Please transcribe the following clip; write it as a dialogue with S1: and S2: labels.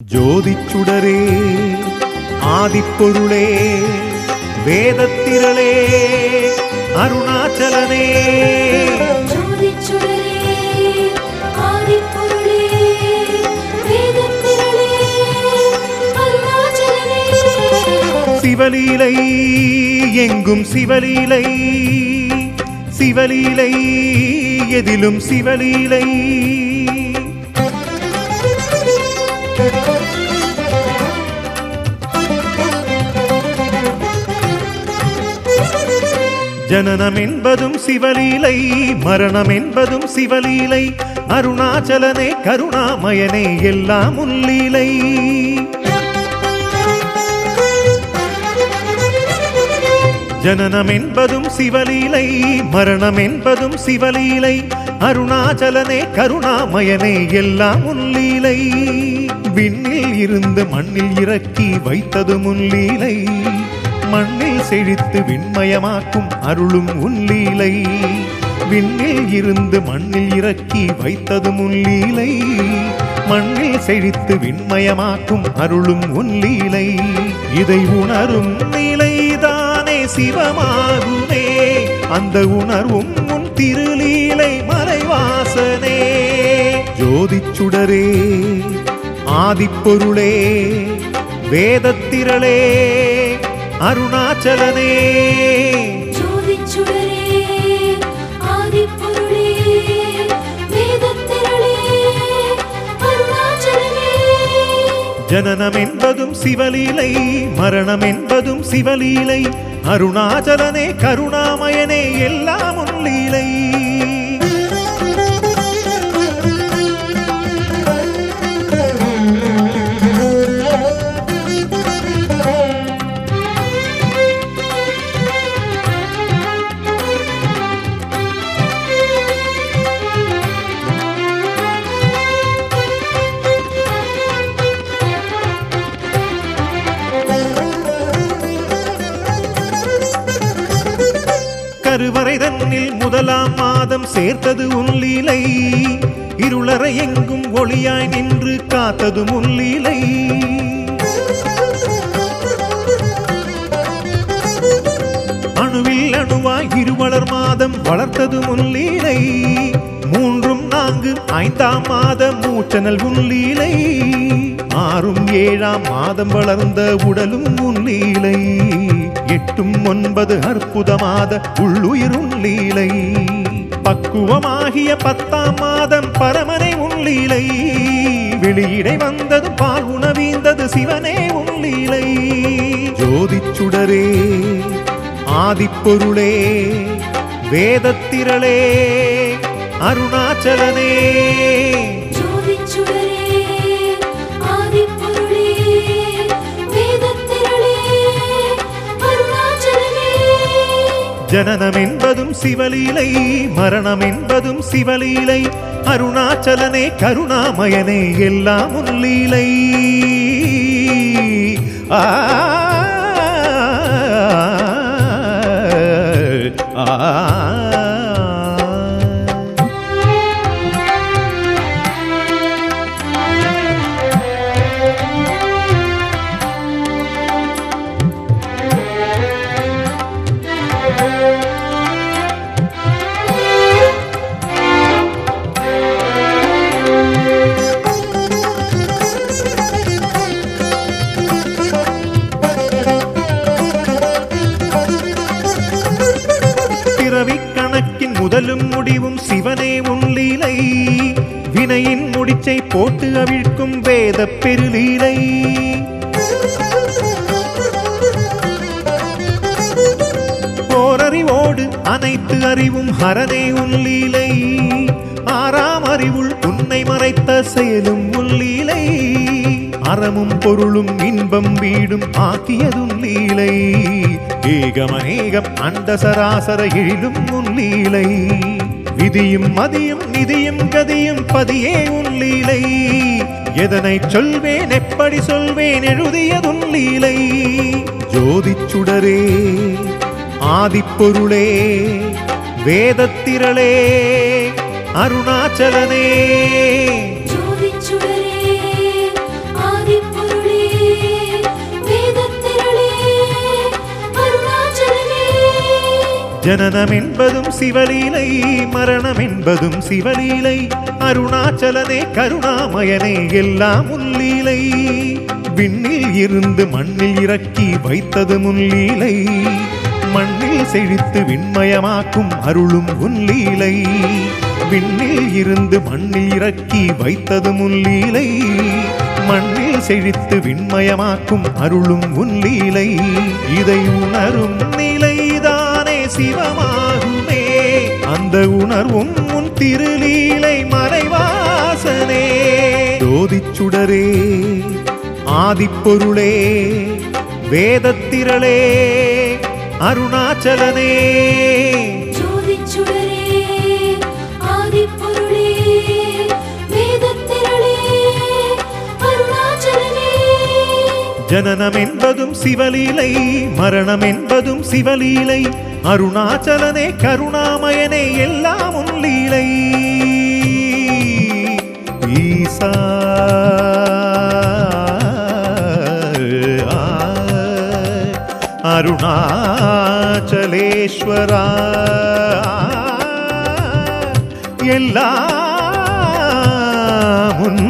S1: ஜோதிச்சுடரே ஆதிப்பொருளே வேதத்திரளே அருணாச்சலனே. சிவலீலை எங்கும் சிவலீலை சிவலீலை எதிலும் சிவலீலை ஜனனம் என்பதும் சிவலீலை மரணம் என்பதும் சிவலீலை அருணாச்சலனே கருணாமயனே எல்லாம் உள்ளீலை. ஜனனம் என்பதும் சிவலீலை மரணம் என்பதும் சிவலீலை அருணாச்சலனே கருணாமயனே எல்லாம் உள்ளீலை. விண்ணில் இருந்து மண்ணில் இறக்கி வைத்தது முன்லீலை மண்ணில் செழித்து விண்மயமாக்கும் அருளும் உன்லீலை விண்ணில் இருந்து மண்ணில் இறக்கி வைத்தது முன்லீலை மண்ணில் செழித்து விண்மயமாக்கும் அருளும் உன்லீலை இதை உணரும் நிலைதானே சிவமாகுமே. அந்த உணர்வும் உன் திருலீலை மறைவாசனே. ஜோதிச்சுடரே ஆதிப்பொருளே வேதத்திரளே அருணாச்சலனே. ஜனனம் என்பதும் சிவலீலை மரணம் என்பதும் சிவலீலை அருணாச்சலனே கருணாமயனே எல்லாம் உன் லீலை கருவறை தன்னில் முதலாம் மாதம் சேர்த்தது உன் லீலை. இருளறை எங்கும் ஒளியாய் நின்று காத்தது உன் லீலை. அணுவில் அணுவாய் இருவளர் மாதம் வளர்த்தது உன் லீலை. மூன்றும் நான்கு ஐந்தாம் மாதம் மூச்சனல் உன் லீலை. ஆறும் ஏழாம் மாதம் வளர்ந்த உடலும் உன் லீலை. எட்டும் ஒன்பது அற்புதமாத உள்ளுயிரும் லீலை. பக்குவமாகிய பத்தாம் மாதம் பரமனை உன் வெளியிடை வந்தது பால் உணவீந்தது சிவனே உன் ஜோதிச்சுடரே ஆதிப்பொருளே வேதத்திரளே அருணாச்சலனே. ஜனனம் என்பதும் சிவலீலை மரணம் என்பதும் சிவலீலை அருணாச்சலனே கருணாமயனே எல்லாம் உன் ஆ ஆ. முதலும் முடிவும் சிவனே உன் லீலை. வினையின் முடிச்சை போட்டு அவிழ்க்கும் வேத பெருலீலை. ஓரறிவோடு அனைத்து அறிவும் ஹரனே உன் லீலை. ஆறாம் அறிவுள் உன்னை மறைத்த செயலும் உன் லீலை. அறமும் பொருளும் இன்பம் வீடும் ஆக்கியதும் லீலை. ஏகமநேகம் அண்ட சராசர எழிலும் உன் லீலை. விதியும் மதியும் நிதியும் கதியும் பதியே உன் லீலை. எதனை சொல்வேன் எப்படி சொல்வேன் எழுதியதும் லீலை. ஜோதிச்சுடரே ஆதிப்பொருளே வேதத்திரளே அருணாச்சலனே. ஜனனம் என்பதும் சிவலீலை மரணம் என்பதும் சிவலீலை அருணாச்சலனே கருணாமயனே எல்லாம் உள்ளீலை விண்ணில் இருந்து மண்ணில் இறக்கி வைத்தது முல்லீலை மண்ணில் செழித்து விண்மயமாக்கும் அருளும் உன்லீலை விண்ணில் இருந்து மண்ணில் இறக்கி வைத்தது முல்லீலை மண்ணில் செழித்து விண்மயமாக்கும் அருளும் உன்லீலை இதை உணரும் நிலைதான் சிவமாகுமே. அந்த உணர்வும் உன் திருலீலை மறைவாசனே.
S2: ஜோதிச்சுடரே ஆதிப்பொருளே வேதத்திரளே அருணாச்சலனே.
S1: ஜனனம் என்பதும் சிவலீலை மரணம் என்பதும் சிவலீலை அருணாச்சலனே கருணாமயனே எல்லாம் உன் லீலை. ஈசா அருணாச்சலேஸ்வரா எல்லாம் உன்